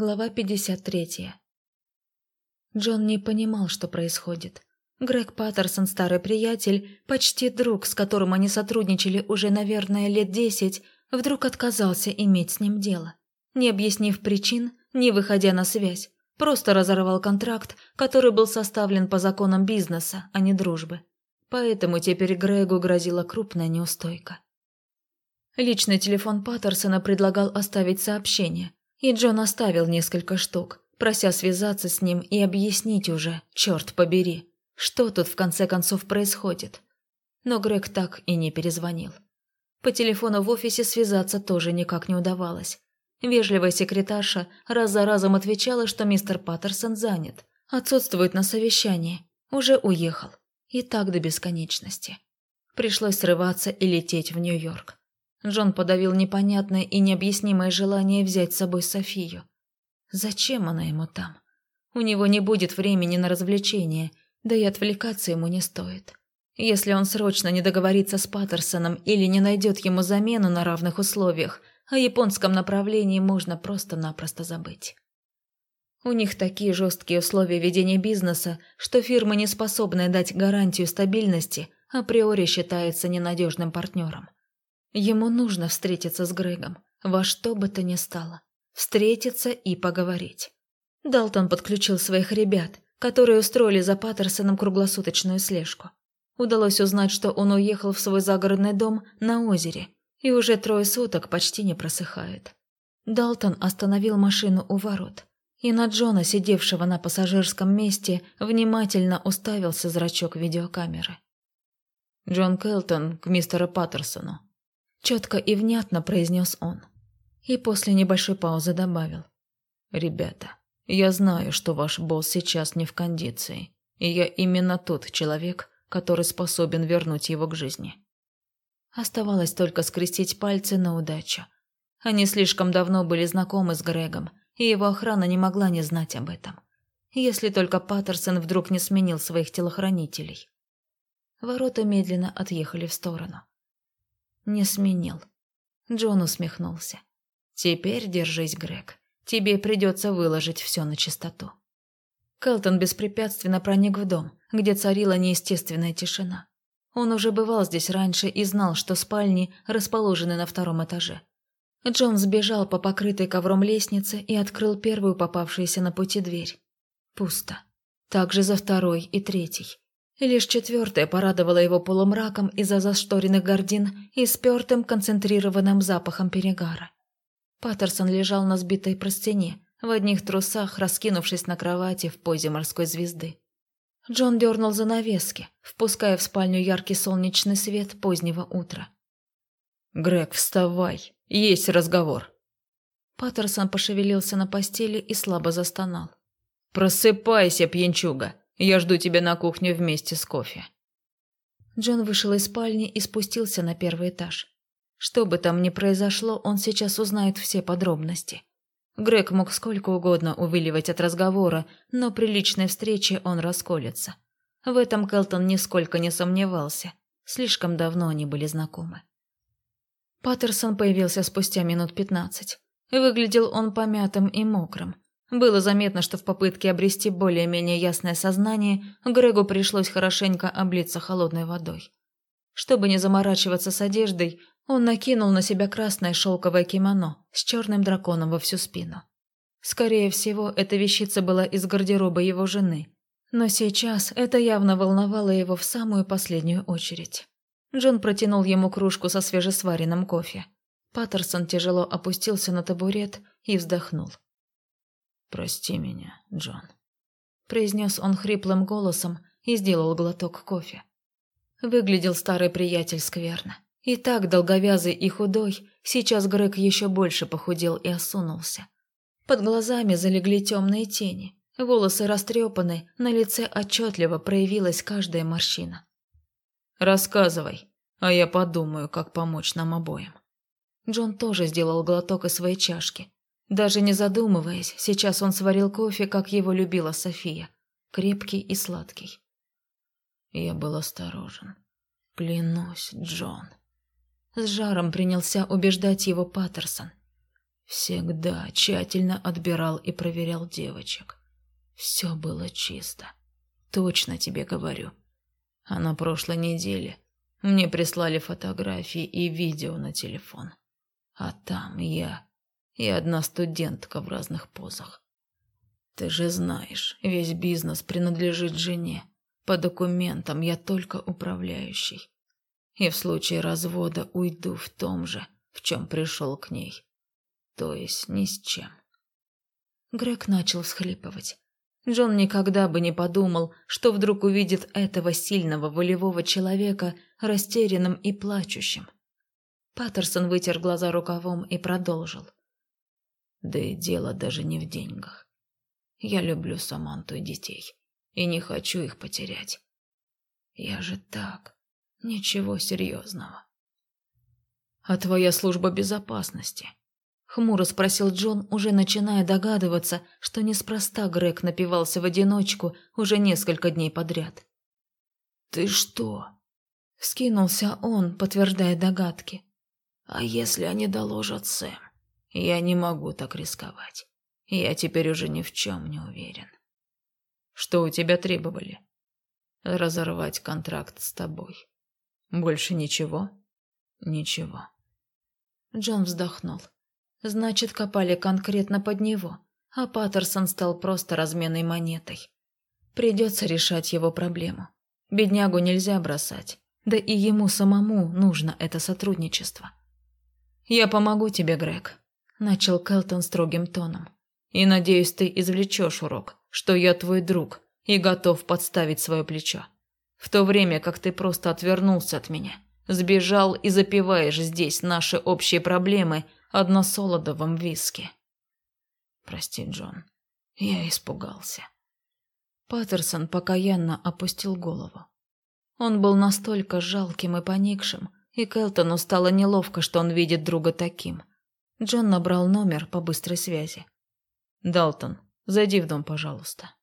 Глава 53. Джон не понимал, что происходит. Грег Паттерсон, старый приятель, почти друг, с которым они сотрудничали уже, наверное, лет десять, вдруг отказался иметь с ним дело. Не объяснив причин, не выходя на связь, просто разорвал контракт, который был составлен по законам бизнеса, а не дружбы. Поэтому теперь Грегу грозила крупная неустойка. Личный телефон Паттерсона предлагал оставить сообщение, и Джон оставил несколько штук, прося связаться с ним и объяснить уже, черт побери, что тут в конце концов происходит. Но Грег так и не перезвонил. По телефону в офисе связаться тоже никак не удавалось. Вежливая секретарша раз за разом отвечала, что мистер Паттерсон занят, отсутствует на совещании, уже уехал. И так до бесконечности. Пришлось срываться и лететь в Нью-Йорк. Джон подавил непонятное и необъяснимое желание взять с собой Софию. Зачем она ему там? У него не будет времени на развлечения, да и отвлекаться ему не стоит. Если он срочно не договорится с Паттерсоном или не найдет ему замену на равных условиях, о японском направлении можно просто-напросто забыть. У них такие жесткие условия ведения бизнеса, что фирма, не способная дать гарантию стабильности, априори считается ненадежным партнером. Ему нужно встретиться с Грегом, во что бы то ни стало. Встретиться и поговорить. Далтон подключил своих ребят, которые устроили за Паттерсоном круглосуточную слежку. Удалось узнать, что он уехал в свой загородный дом на озере и уже трое суток почти не просыхает. Далтон остановил машину у ворот, и на Джона, сидевшего на пассажирском месте, внимательно уставился зрачок видеокамеры. «Джон Келтон к мистеру Паттерсону», Четко и внятно произнес он. И после небольшой паузы добавил. «Ребята, я знаю, что ваш босс сейчас не в кондиции, и я именно тот человек, который способен вернуть его к жизни». Оставалось только скрестить пальцы на удачу. Они слишком давно были знакомы с Грегом, и его охрана не могла не знать об этом. Если только Паттерсон вдруг не сменил своих телохранителей. Ворота медленно отъехали в сторону. Не сменил. Джон усмехнулся. «Теперь держись, Грег. Тебе придется выложить все на чистоту». Келтон беспрепятственно проник в дом, где царила неестественная тишина. Он уже бывал здесь раньше и знал, что спальни расположены на втором этаже. Джон сбежал по покрытой ковром лестнице и открыл первую попавшуюся на пути дверь. Пусто. Также за второй и третий. Лишь четвертая порадовала его полумраком из-за зашторенных гордин и спертым концентрированным запахом перегара. Паттерсон лежал на сбитой простыне, в одних трусах, раскинувшись на кровати в позе морской звезды. Джон дернул занавески, впуская в спальню яркий солнечный свет позднего утра. «Грег, вставай! Есть разговор!» Паттерсон пошевелился на постели и слабо застонал. «Просыпайся, пьянчуга! Я жду тебя на кухне вместе с кофе». Джон вышел из спальни и спустился на первый этаж. Что бы там ни произошло, он сейчас узнает все подробности. Грег мог сколько угодно увиливать от разговора, но при личной встрече он расколется. В этом Келтон нисколько не сомневался. Слишком давно они были знакомы. Паттерсон появился спустя минут пятнадцать. Выглядел он помятым и мокрым. Было заметно, что в попытке обрести более-менее ясное сознание Грегу пришлось хорошенько облиться холодной водой. Чтобы не заморачиваться с одеждой, он накинул на себя красное шелковое кимоно с черным драконом во всю спину. Скорее всего, эта вещица была из гардероба его жены, но сейчас это явно волновало его в самую последнюю очередь. Джон протянул ему кружку со свежесваренным кофе. Паттерсон тяжело опустился на табурет и вздохнул. «Прости меня, Джон», – произнес он хриплым голосом и сделал глоток кофе. Выглядел старый приятель скверно. И так долговязый и худой, сейчас Грег еще больше похудел и осунулся. Под глазами залегли темные тени, волосы растрепаны, на лице отчетливо проявилась каждая морщина. «Рассказывай, а я подумаю, как помочь нам обоим». Джон тоже сделал глоток из своей чашки, даже не задумываясь, сейчас он сварил кофе, как его любила София. Крепкий и сладкий. Я был осторожен. Клянусь, Джон. С жаром принялся убеждать его Паттерсон. Всегда тщательно отбирал и проверял девочек. Все было чисто. Точно тебе говорю. А на прошлой неделе мне прислали фотографии и видео на телефон. А там я и одна студентка в разных позах. Ты же знаешь, весь бизнес принадлежит жене. По документам я только управляющий. И в случае развода уйду в том же, в чем пришел к ней. То есть ни с чем. Грег начал всхлипывать. Джон никогда бы не подумал, что вдруг увидит этого сильного волевого человека растерянным и плачущим. Паттерсон вытер глаза рукавом и продолжил. Да и дело даже не в деньгах. Я люблю Саманту и детей, и не хочу их потерять. Я же так, ничего серьезного. А твоя служба безопасности? Хмуро спросил Джон, уже начиная догадываться, что неспроста Грег напивался в одиночку уже несколько дней подряд. «Ты что?» – скинулся он, подтверждая догадки. «А если они доложат Сэм? Я не могу так рисковать. Я теперь уже ни в чем не уверен». «Что у тебя требовали?» «Разорвать контракт с тобой. Больше ничего?» «Ничего». Джон вздохнул. Значит, копали конкретно под него, а Паттерсон стал просто разменной монетой. Придется решать его проблему. Беднягу нельзя бросать, да и ему самому нужно это сотрудничество. «Я помогу тебе, Грег», – начал Келтон строгим тоном. «И надеюсь, ты извлечешь урок, что я твой друг и готов подставить свое плечо. В то время как ты просто отвернулся от меня, сбежал и запиваешь здесь наши общие проблемы – односолодовом виски. Прости, Джон, я испугался. Паттерсон покаянно опустил голову. Он был настолько жалким и поникшим, и Келтону стало неловко, что он видит друга таким. Джон набрал номер по быстрой связи. «Далтон, зайди в дом, пожалуйста».